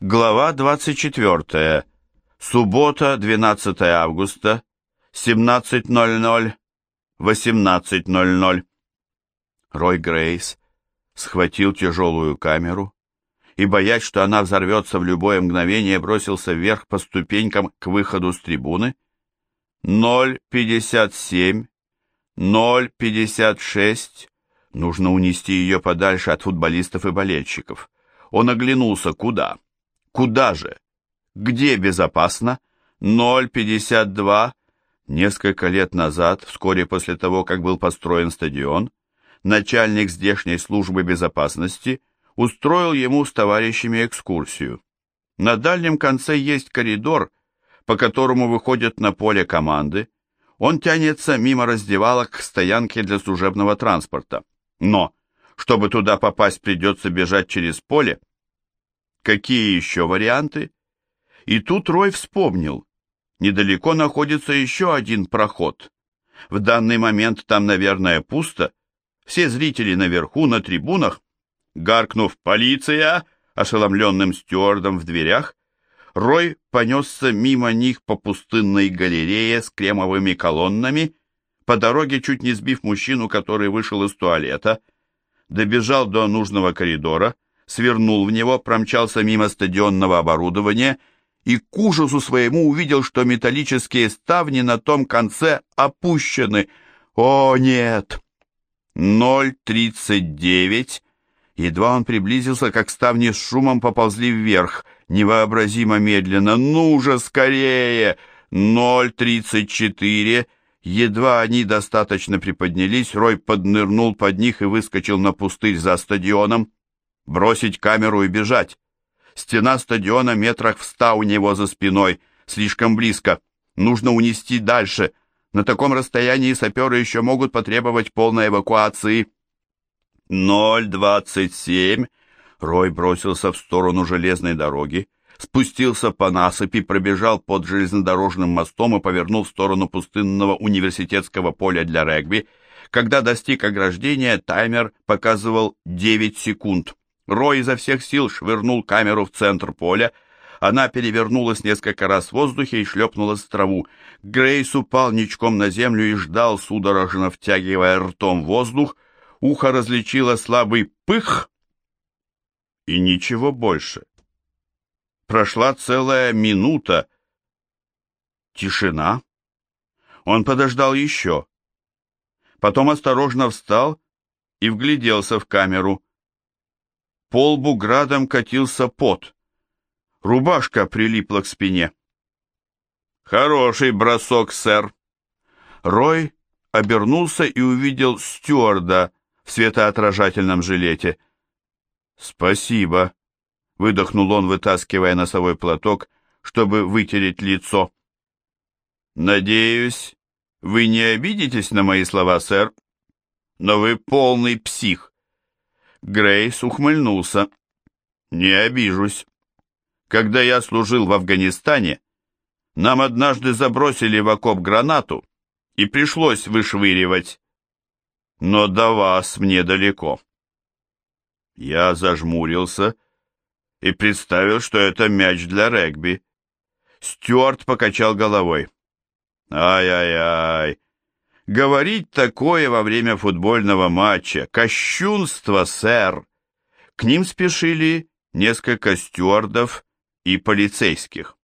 Глава 24. Суббота, 12 августа, 17.00, 18.00. Рой Грейс схватил тяжелую камеру и, боясь, что она взорвется в любое мгновение, бросился вверх по ступенькам к выходу с трибуны. 0.57, 0.56. Нужно унести ее подальше от футболистов и болельщиков. Он оглянулся. Куда? Куда же? Где безопасно? 0,52. Несколько лет назад, вскоре после того, как был построен стадион, начальник здешней службы безопасности устроил ему с товарищами экскурсию. На дальнем конце есть коридор, по которому выходят на поле команды. Он тянется мимо раздевалок к стоянке для служебного транспорта. Но, чтобы туда попасть, придется бежать через поле, Какие еще варианты? И тут Рой вспомнил. Недалеко находится еще один проход. В данный момент там, наверное, пусто. Все зрители наверху, на трибунах. Гаркнув «Полиция!» ошеломленным стюардом в дверях, Рой понесся мимо них по пустынной галерее с кремовыми колоннами, по дороге чуть не сбив мужчину, который вышел из туалета, добежал до нужного коридора, свернул в него, промчался мимо стадионного оборудования и к ужасу своему увидел, что металлические ставни на том конце опущены. О, нет! 0,39. Едва он приблизился, как ставни с шумом поползли вверх, невообразимо медленно. Ну же, скорее! 0,34. Едва они достаточно приподнялись, Рой поднырнул под них и выскочил на пустырь за стадионом. Бросить камеру и бежать. Стена стадиона метрах в ста у него за спиной, слишком близко. Нужно унести дальше. На таком расстоянии саперы еще могут потребовать полной эвакуации. 027. Рой бросился в сторону железной дороги, спустился по насыпи, пробежал под железнодорожным мостом и повернул в сторону пустынного университетского поля для регби. Когда достиг ограждения, таймер показывал 9 секунд. Рой изо всех сил швырнул камеру в центр поля. Она перевернулась несколько раз в воздухе и шлепнулась в траву. Грейс упал ничком на землю и ждал, судорожно втягивая ртом воздух. Ухо различило слабый пых и ничего больше. Прошла целая минута. Тишина. Он подождал еще. Потом осторожно встал и вгляделся в камеру. По лбу градом катился пот. Рубашка прилипла к спине. «Хороший бросок, сэр!» Рой обернулся и увидел стюарда в светоотражательном жилете. «Спасибо», — выдохнул он, вытаскивая носовой платок, чтобы вытереть лицо. «Надеюсь, вы не обидитесь на мои слова, сэр, но вы полный псих. Грейс ухмыльнулся. «Не обижусь. Когда я служил в Афганистане, нам однажды забросили в окоп гранату и пришлось вышвыривать. Но до вас мне далеко». Я зажмурился и представил, что это мяч для регби. Стюарт покачал головой. «Ай-ай-ай, Говорить такое во время футбольного матча. Кощунство, сэр. К ним спешили несколько стюардов и полицейских.